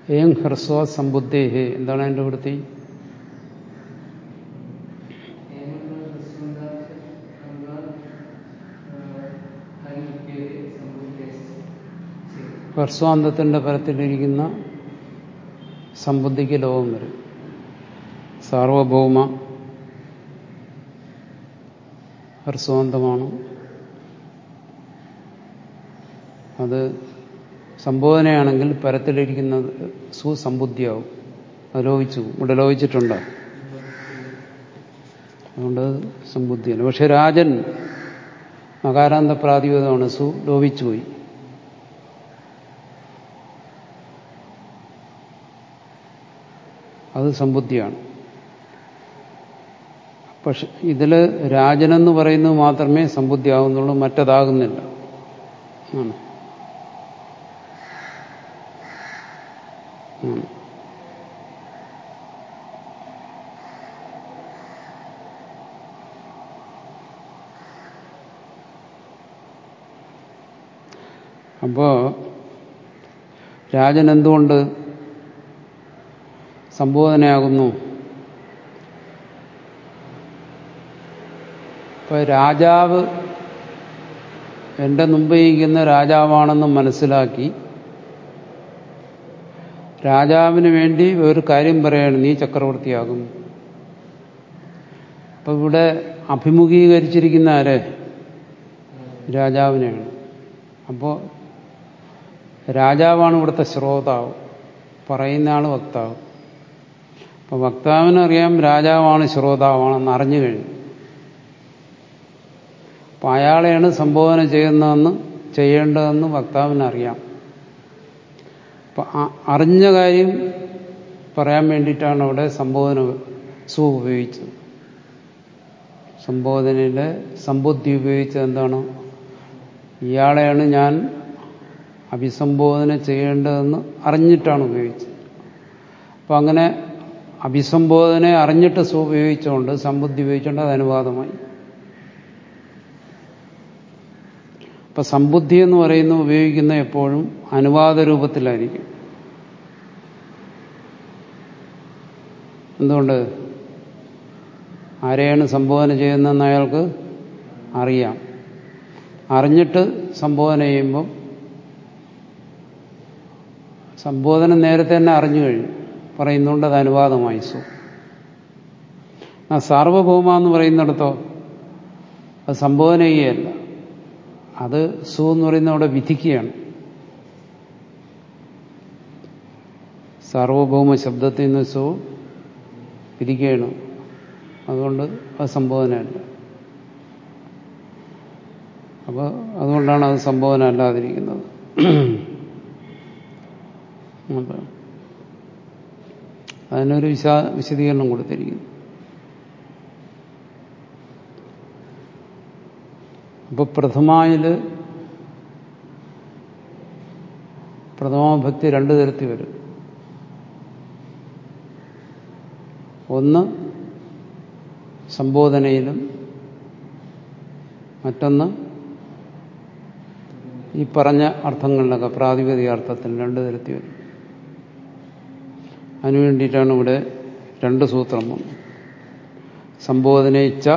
ഏം ഹ്രസ്വ സമ്പുദ്ധേഹേ. എന്താണ് അതിന്റെ വൃത്തി? ഹ്രസ്വാന്തത്തിന്റെ പരത്തിലിരിക്കുന്ന സമ്പുദ്ധിക്ക് ലോകം വരും. സാർവഭൗമ ഹ്രസ്വാന്തമാണ്. അത് സംബോധനയാണെങ്കിൽ പരത്തിലിരിക്കുന്നത് സുസമ്പുദ്ധിയാവും അത് ലോപിച്ചു ഇവിടെ ലോപിച്ചിട്ടുണ്ട് അതുകൊണ്ട് സംബുദ്ധിയല്ല. പക്ഷെ രാജൻ മകാരാന്ത പ്രാതിപതമാണ് സു ലോപിച്ചുപോയി അത് സമ്പുദ്ധിയാണ് പക്ഷെ ഇതിൽ രാജനെന്ന് പറയുന്നത് മാത്രമേ സമ്പുദ്ധിയാവുന്നുള്ളൂ മറ്റതാകുന്നില്ല. ആണ്. അപ്പോ രാജൻ എന്തുകൊണ്ട് സംബോധനയാകുന്നു? ഇപ്പൊ രാജാവ് എന്റെ മുമ്പിരിക്കുന്ന രാജാവാണെന്ന് മനസ്സിലാക്കി രാജാവിന് വേണ്ടി ഒരു കാര്യം പറയാണ് നീ ചക്രവർത്തിയാകും. അപ്പൊ ഇവിടെ അഭിമുഖീകരിച്ചിരിക്കുന്ന ആരെ? രാജാവിനെയാണ്. അപ്പോൾ രാജാവാണ് ഇവിടുത്തെ ശ്രോതാവ് പറയുന്ന ആൾ വക്താവ്. അപ്പൊ വക്താവിനറിയാം രാജാവാണ് ശ്രോതാവാണെന്ന് അറിഞ്ഞു കഴിഞ്ഞു. അപ്പൊ അയാളെയാണ് സംബോധന ചെയ്യുന്നതെന്ന് ചെയ്യേണ്ടതെന്ന് വക്താവിനറിയാം അറിഞ്ഞ കാര്യം പറയാൻ വേണ്ടിയിട്ടാണ് അവിടെ സംബോധന സു ഉപയോഗിച്ചത്. സംബോധനയുടെ സമ്പുദ്ധി ഉപയോഗിച്ചത് എന്താണ്? ഇയാളെയാണ് ഞാൻ അഭിസംബോധന ചെയ്യേണ്ടതെന്ന് അറിഞ്ഞിട്ടാണ് ഉപയോഗിച്ചത്. അപ്പം അങ്ങനെ അഭിസംബോധന അറിഞ്ഞിട്ട് സു ഉപയോഗിച്ചുകൊണ്ട് സമ്പുദ്ധി ഉപയോഗിച്ചുകൊണ്ട് അത് അനുവാദമായി. ഇപ്പൊ സമ്പുദ്ധി എന്ന് പറയുന്ന ഉപയോഗിക്കുന്ന എപ്പോഴും അനുവാദ രൂപത്തിലായിരിക്കും. എന്തുകൊണ്ട്? ആരെയാണ് സംബോധന ചെയ്യുന്നതെന്ന് അയാൾക്ക് അറിയാം. അറിഞ്ഞിട്ട് സംബോധന ചെയ്യുമ്പം സംബോധന നേരത്തെ തന്നെ അറിഞ്ഞു കഴിഞ്ഞു. പറയുന്നുണ്ട് അത് അനുവാദമായി സു. ആ സാർവഭൗമ എന്ന് പറയുന്നിടത്തോ അത് സംബോധന ചെയ്യുകയല്ല. അത് സു എന്ന് പറയുന്ന അവിടെ വിധിക്കുകയാണ്. സാർവഭൗമ ശബ്ദത്തിൽ നിന്ന് സു വിധിക്കുകയാണ് അതുകൊണ്ട് അത് സംബോധനയല്ല. അപ്പോൾ അതുകൊണ്ടാണ് അത് സംബോധന അല്ലാതിരിക്കുന്നത് അതിനൊരു വിശാ വിശദീകരണം കൊടുത്തിരിക്കുന്നു. അപ്പൊ പ്രഥമായിൽ പ്രഥമാഭക്തി രണ്ടു തരത്തിൽ വരും. ഒന്ന് സംബോധനയിലും മറ്റൊന്ന് ഈ പറഞ്ഞ അർത്ഥങ്ങളിലൊക്കെ പ്രാതിപതിക അർത്ഥത്തിൽ രണ്ടു തരത്തിൽ വരും. അതിനുവേണ്ടിയിട്ടാണ് ഇവിടെ രണ്ട് സൂത്രം സംബോധനയിച്ച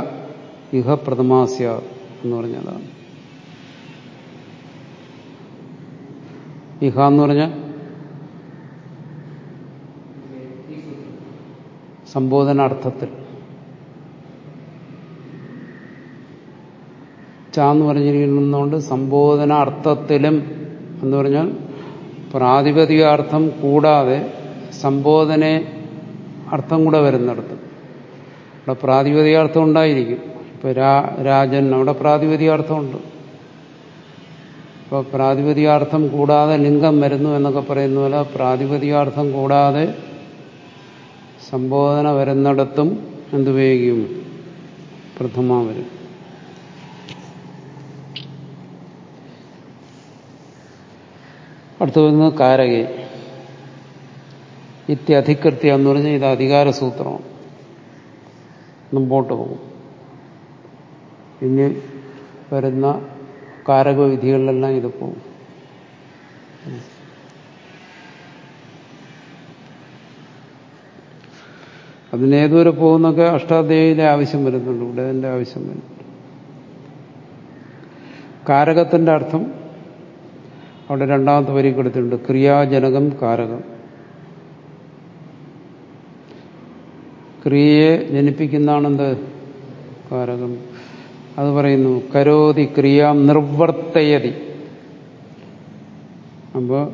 ഇഹ പ്രഥമാസ്യ എന്ന് പറഞ്ഞതാണ് ഇഹ എന്ന് പറഞ്ഞ സംബോധനാർത്ഥത്തിൽ. ച എന്ന് പറഞ്ഞിരിക്കുന്നതുകൊണ്ട് സംബോധനാർത്ഥത്തിലും എന്ന് പറഞ്ഞാൽ പ്രാതിപതികാർത്ഥം കൂടാതെ സംബോധന അർത്ഥം കൂടെ വരുന്നിടത്ത്. അവിടെ പ്രാതിപതികാർത്ഥം ഉണ്ടായിരിക്കും. ഇപ്പൊ രാജൻ അവിടെ പ്രാതിപതികാർത്ഥമുണ്ട്. ഇപ്പൊ പ്രാതിപതികാർത്ഥം കൂടാതെ ലിംഗം വരുന്നു എന്നൊക്കെ പറയുന്ന പോലെ പ്രാതിപതികാർത്ഥം കൂടാതെ സംബോധന വരുന്നിടത്തും എന്തുപയോഗിക്കും പ്രഥമ വരും. അടുത്തു വരുന്നത് കാരകെ. ഇത്യധികൃത്യ എന്ന് പറഞ്ഞാൽ ഇത് അധികാര സൂത്രമാണ് മുമ്പോട്ട് പോകും. ഇനി വരുന്ന കാരകവിധികളിലെല്ലാം ഇത് പോകും. അതിനേതുവരെ പോകുന്നൊക്കെ അഷ്ടാധ്യായിലെ ആവശ്യം വരുന്നുണ്ട് അതിന്റെ ആവശ്യം വരുന്നുണ്ട്. കാരകത്തിന്റെ അർത്ഥം അവിടെ രണ്ടാമത്തെ വരി കൊടുത്തിട്ടുണ്ട് ക്രിയാജനകം കാരകം. ക്രിയയെ ജനിപ്പിക്കുന്നതാണെന്ത്? കാരകം. അത് പറയുന്നു കരോതി ക്രിയാം നിർവർത്തയതി. അപ്പോ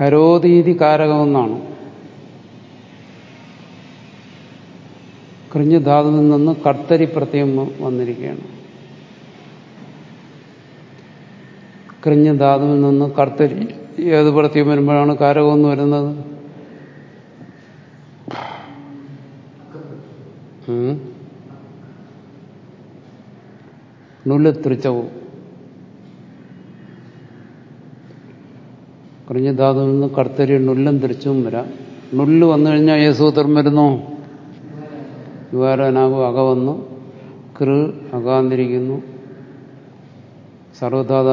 കരോതീതി കാരകമെന്നാണ്. കൃഞ്ഞ് ധാതുവിൽ നിന്ന് കർത്തരി പ്രത്യം വന്നിരിക്കുകയാണ്. കൃഞ്ഞ് ധാതുവിൽ നിന്ന് കർത്തരി ഏത് പ്രത്യം വരുമ്പോഴാണ് കാരകമെന്ന് വരുന്നത്? നുല്ലത്രിച്ചവും കുറഞ്ഞ ധാതുവിൽ നിന്ന് കർത്തരി നുല്ലും തിരിച്ചും വരാം. നുല്ല് വന്നു കഴിഞ്ഞാൽ യേസൂത്രം സൂത്രം വരുന്നു? വികാരനാകും അക വന്നു. കൃ അകാന്തിരിക്കുന്നു സർവധാത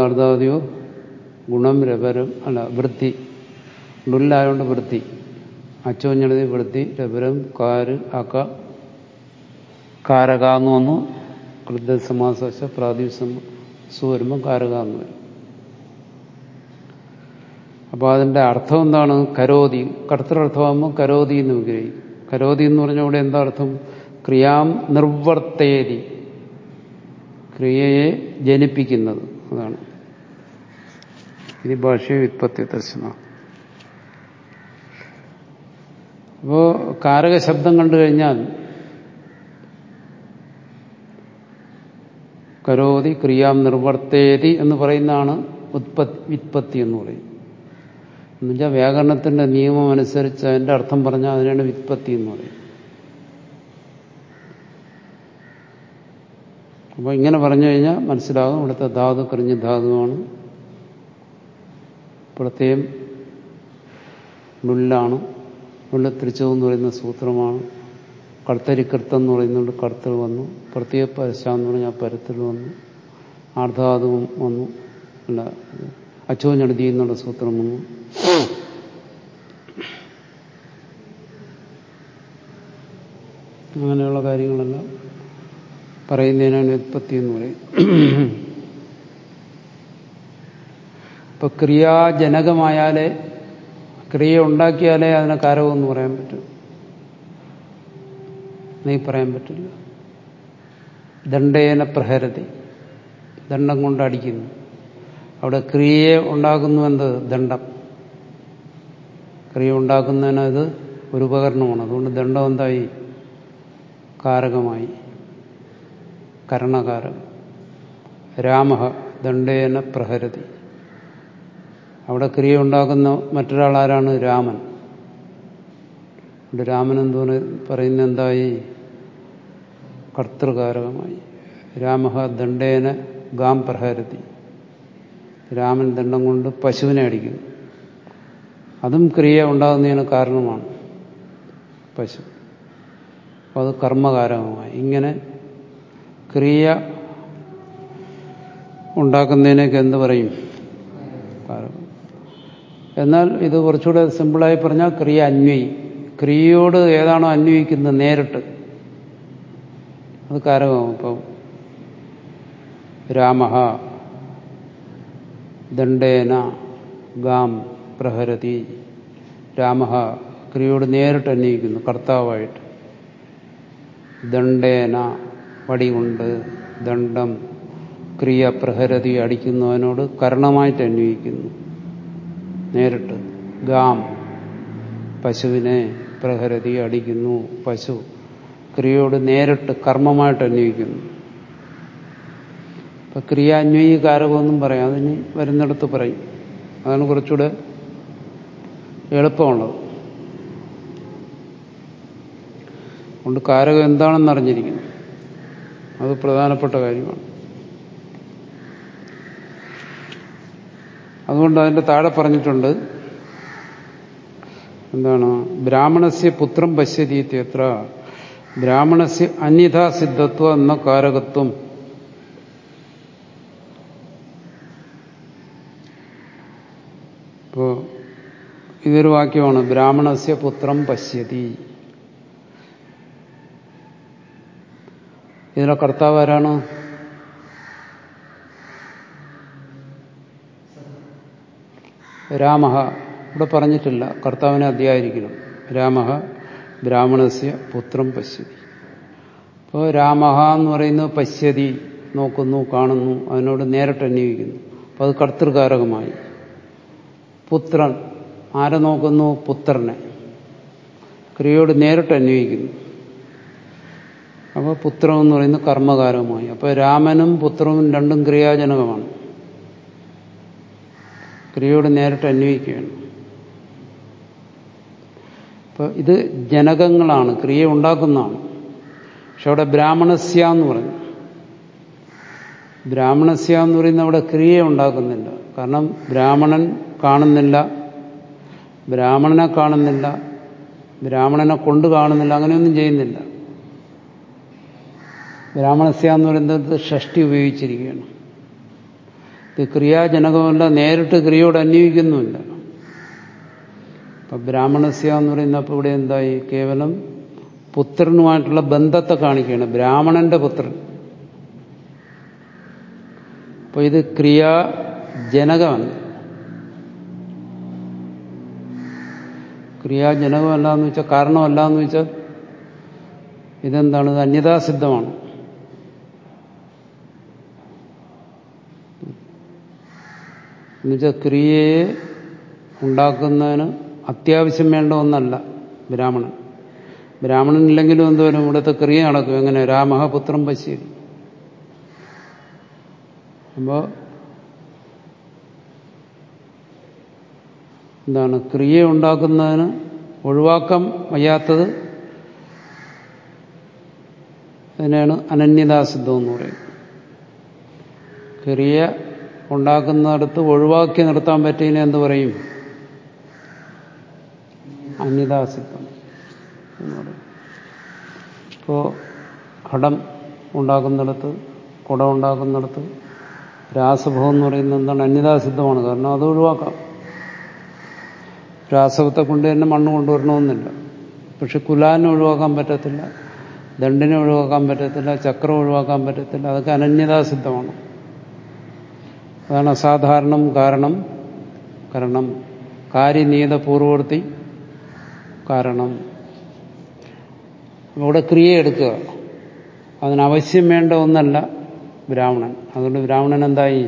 ഗുണം രപരം അല്ല വൃത്തി. നുല്ലായോണ്ട് വൃത്തി. അച്ചോഞ്ഞെഴുതി വൃത്തി രപരം കാര് അക കാരക എന്ന് വന്നു കൃത്യസമാസ പ്രാതിസം സു വരുമ്പോൾ കാരക എന്ന് വരും. അപ്പൊ അതിന്റെ അർത്ഥം എന്താണ്? കരോതി. കർത്തൃർത്ഥമാകുമ്പോൾ കരോതി എന്ന് വിഗ്രഹിക്കും. കരോതി എന്ന് പറഞ്ഞ ഇവിടെ എന്താ അർത്ഥം? ക്രിയാം നിർവർത്തേതി. ക്രിയയെ ജനിപ്പിക്കുന്നത്. അതാണ്. ഇനി ഭാഷ വിത്പത്തി ദർശന. അപ്പോ കാരക ശബ്ദം കണ്ടു കഴിഞ്ഞാൽ കരോതി ക്രിയാം നിർവർത്തേതി എന്ന് പറയുന്നതാണ് ഉത്പത്തി വിത്പത്തി എന്ന് പറയും എന്നുവെച്ചാൽ വ്യാകരണത്തിന്റെ നിയമം അനുസരിച്ച് അതിന്റെ അർത്ഥം പറഞ്ഞാൽ അതിനാണ് വിത്പത്തി എന്ന് പറയും അപ്പൊ ഇങ്ങനെ പറഞ്ഞു കഴിഞ്ഞാൽ മനസ്സിലാകും ഇവിടുത്തെ ധാതു കറിഞ്ഞ ധാതുവാണ്. പ്രത്യേകം നുല്ലാണ് നുല്ല തിരിച്ചതെന്ന് പറയുന്ന സൂത്രമാണ്. കർത്തരിക്കർത്തം എന്ന് പറയുന്നുണ്ട്. കർത്തൽ വന്നു. പ്രത്യേക പരശ എന്ന് പറഞ്ഞാൽ പരത്തിൽ വന്നു. ആർദ്ധാതുവും വന്നു. അല്ല അച്ചോഞ്ഞെടുതി എന്നുള്ള സൂത്രം വന്നു. അങ്ങനെയുള്ള കാര്യങ്ങളെല്ലാം പറയുന്നതിനാണ് ഉത്പത്തി എന്ന് പറയും. ഇപ്പൊ ക്രിയാജനകമായാലേ ക്രിയ ഉണ്ടാക്കിയാലേ അതിനെ കാരകമെന്ന് പറയാൻ പറ്റും. നീ പറയാൻ പറ്റില്ല. ദണ്ഡേന പ്രഹരതി. ദണ്ഡം കൊണ്ടടിക്കുന്നു അവിടെ ക്രിയയെ ഉണ്ടാക്കുന്നു എന്ത് ദണ്ഡം. ക്രിയ ഉണ്ടാക്കുന്നതിന് ഒരു ഉപകരണമാണ്. അതുകൊണ്ട് ദണ്ഡം എന്തായി? കാരകമായി. കരണകാരം രാമ ദണ്ഡേന പ്രഹരതി. അവിടെ ക്രിയ ഉണ്ടാക്കുന്ന മറ്റൊരാൾ ആരാണ് രാമൻ രാമൻ എന്തോ പറയുന്ന എന്തായി? കർത്തൃകാരകമായി. രാമ ദണ്ഡേന ഗാം പ്രഹരത്തി രാമൻ ദണ്ഡം കൊണ്ട് പശുവിനെ അടിക്കുന്നു. അതും ക്രിയ ഉണ്ടാകുന്നതിന് കാരണമാണ് പശു. അത് കർമ്മകാരകമായി. ഇങ്ങനെ ക്രിയ ഉണ്ടാക്കുന്നതിനൊക്കെ എന്ത് പറയും? എന്നാൽ ഇത് കുറച്ചുകൂടെ സിമ്പിളായി പറഞ്ഞാൽ ക്രിയ അന്വയി. ക്രിയയോട് ഏതാണോ അന്വയിക്കുന്നത് നേരിട്ട്. അത് കാരകമാവും. ഇപ്പം രാമ ദണ്ഡേന ഗാം പ്രഹരതി രാമ ക്രിയോട് നേരിട്ട് അന്വയിക്കുന്നു കർത്താവായിട്ട്. ദണ്ഡേന വടി കൊണ്ട് ദണ്ഡം ക്രിയ പ്രഹരതി അടിക്കുന്നവനോട് കരണമായിട്ട് അന്വയിക്കുന്നു. നേരിട്ട് ഗാം പശുവിനെ പ്രഹരതി അടിക്കുന്നു പശു ക്രിയയോട് നേരിട്ട് കർമ്മമായിട്ട് അന്വയിക്കുന്നു. ഇപ്പൊ ക്രിയ അന്വയീകാരകമെന്നും പറയാം അതിന് വരുന്നിടത്ത് പറയും. അതാണ് കുറച്ചുകൂടെ എളുപ്പമുള്ളത്. അതുകൊണ്ട് കാരകം എന്താണെന്ന് അറിഞ്ഞിരിക്കുന്നു അത് പ്രധാനപ്പെട്ട കാര്യമാണ്. അതുകൊണ്ട് അതിന്റെ താഴെ പറഞ്ഞിട്ടുണ്ട് എന്താണ്? ബ്രാഹ്മണസ്യ പുത്രം പശ്യതി എത്ര ബ്രാഹ്മണസ്യ അന്യഥാ സിദ്ധത്വം എന്ന കാരകത്വം. ഇപ്പോ ഇതൊരു വാക്യമാണ് ബ്രാഹ്മണസ്യ പുത്രം പശ്യതി. ഇതിലെ കർത്താവ് ആരാണ്? രാമ ഇവിടെ പറഞ്ഞിട്ടില്ല കർത്താവിനെ അധ്യായിരിക്കണം. രാമ ബ്രാഹ്മണസ്യ പുത്രം പശ്യതി. അപ്പോൾ രാമഹ എന്ന് പറയുന്നത് പശ്യതി നോക്കുന്നു കാണുന്നു അതിനോട് നേരിട്ട് അന്വയിക്കുന്നു അപ്പോൾ അത് കർത്തൃകാരകമായി. പുത്രൻ ആരെ നോക്കുന്നു? പുത്രനെ. ക്രിയയോട് നേരിട്ട് അന്വയിക്കുന്നു അപ്പോൾ പുത്രം എന്ന് പറയുന്നത് കർമ്മകാരകമായി. അപ്പോൾ രാമനും പുത്രവും രണ്ടും ക്രിയാജനകമാണ്. ക്രിയയോട് നേരിട്ട് അന്വയിക്കുകയാണ് അപ്പോൾ ഇത് ജനകങ്ങളാണ് ക്രിയ ഉണ്ടാക്കുന്നതാണ്. പക്ഷെ അവിടെ ബ്രാഹ്മണസ്യ എന്ന് പറഞ്ഞു ബ്രാഹ്മണസ്യ എന്ന് പറയുന്ന അവിടെ ക്രിയ ഉണ്ടാക്കുന്നില്ല. കാരണം ബ്രാഹ്മണൻ കാണുന്നില്ല ബ്രാഹ്മണനെ കാണുന്നില്ല ബ്രാഹ്മണനെ കൊണ്ട് കാണുന്നില്ല അങ്ങനെയൊന്നും ചെയ്യുന്നില്ല. ബ്രാഹ്മണസ്യ എന്ന് പറയുന്നത് ഷഷ്ടി ഉപയോഗിച്ചിരിക്കുകയാണ്. ഇത് ക്രിയാജനകമല്ല നേരിട്ട് ക്രിയയോട് അന്വയിക്കുന്നുമില്ല. അപ്പൊ ബ്രാഹ്മണസ്യ എന്ന് പറയുന്നപ്പോൾ ഇവിടെ എന്തായി? കേവലം പുത്രനുമായിട്ടുള്ള ബന്ധത്തെ കാണിക്കുകയാണ്. ബ്രാഹ്മണന്റെ പുത്രൻ. അപ്പൊ ഇത് ക്രിയാജനകമല്ല ക്രിയാജനകമല്ല എന്ന് വെച്ചാൽ കാരണമല്ല എന്ന് വെച്ചാൽ ഇതെന്താണ്? ഇത് അന്യതാസിദ്ധമാണ് എന്നുവെച്ചാൽ ക്രിയയെ ഉണ്ടാക്കുന്നതിന് അത്യാവശ്യം വേണ്ട ഒന്നല്ല ബ്രാഹ്മണൻ. ഇല്ലെങ്കിലും എന്തോരും ഇവിടുത്തെ ക്രിയ നടക്കും. എങ്ങനെ? രാമഹപുത്രം പശ്ശേരി അപ്പോ എന്താണ്? ക്രിയ ഉണ്ടാക്കുന്നതിന് ഒഴിവാക്കാൻ വയ്യാത്തത് അതിനാണ് അനന്യതാസിദ്ധം എന്ന് പറയുന്നത്. ക്രിയ ഉണ്ടാക്കുന്നിടത്ത് ഒഴിവാക്കി നിർത്താൻ പറ്റിയതിനെ എന്ത് പറയും? അന്യതാസിദ്ധം എന്ന് പറയും. ഇപ്പോ ഘടം ഉണ്ടാക്കുന്നിടത്ത് കുടം ഉണ്ടാക്കുന്നിടത്ത് രാസഭവം എന്ന് പറയുന്നത് എന്താണ്? അന്യതാസിദ്ധമാണ് കാരണം അത് ഒഴിവാക്കാം. രാസവത്തെ കൊണ്ട് തന്നെ മണ്ണ് കൊണ്ടുവരണമെന്നില്ല. പക്ഷെ കുലാലിനെ ഒഴിവാക്കാൻ പറ്റത്തില്ല ദണ്ടിനെ ഒഴിവാക്കാൻ പറ്റത്തില്ല ചക്രം ഒഴിവാക്കാൻ പറ്റത്തില്ല. അതൊക്കെ അനന്യതാസിദ്ധമാണ്. അതാണ് അസാധാരണം കാരണം. കാരണം കാര്യനീത പൂർവവർത്തി കാരണം. അവിടെ ക്രിയ എടുക്കുക. അതിനാവശ്യം വേണ്ട ഒന്നല്ല ബ്രാഹ്മണൻ. അതുകൊണ്ട് ബ്രാഹ്മണൻ എന്തായി?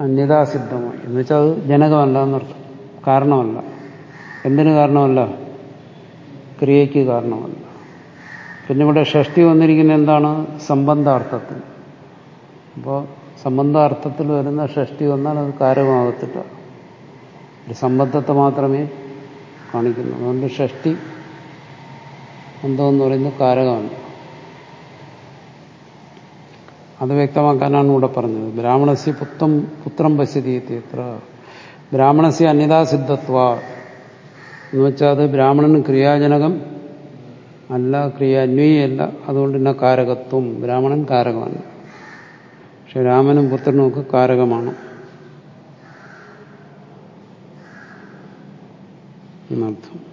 അന്യതാസിദ്ധമായി എന്ന് വെച്ചാൽ അത് ജനകമല്ല എന്നർത്ഥം. കാരണമല്ല. എന്തിനു കാരണമല്ല? ക്രിയയ്ക്ക് കാരണമല്ല. പിന്നെ ഇവിടെ ഷഷ്ടി വന്നിരിക്കുന്ന എന്താണ്? സംബന്ധാർത്ഥത്തിൽ. അപ്പോൾ സംബന്ധാർത്ഥത്തിൽ വരുന്ന ഷഷ്ടി വന്നാൽ അത് കാരകമാകത്തില്ല. ഒരു സംബന്ധത്തെ മാത്രമേ കാണിക്കുന്നു. അതുകൊണ്ട് ഷഷ്ടി എന്തോന്ന് പറയുന്നത് കാരകമാണ്. അത് വ്യക്തമാക്കാനാണ് ഇവിടെ പറഞ്ഞത്. ബ്രാഹ്മണസ്യ പുത്രം പുത്രം പശ്യതി എത്ര ബ്രാഹ്മണസ്യ അന്യതാസിദ്ധത്വ എന്ന് വെച്ചാൽ അത് ബ്രാഹ്മണന് ക്രിയാജനകം അല്ല ക്രിയാന്വയല്ല അതുകൊണ്ട് തന്നെ കാരകത്വം. ബ്രാഹ്മണൻ കാരകമാണ്. പക്ഷെ രാമനും പുത്രനും ഒക്കെ കാരകമാണ്. എന്നർത്ഥം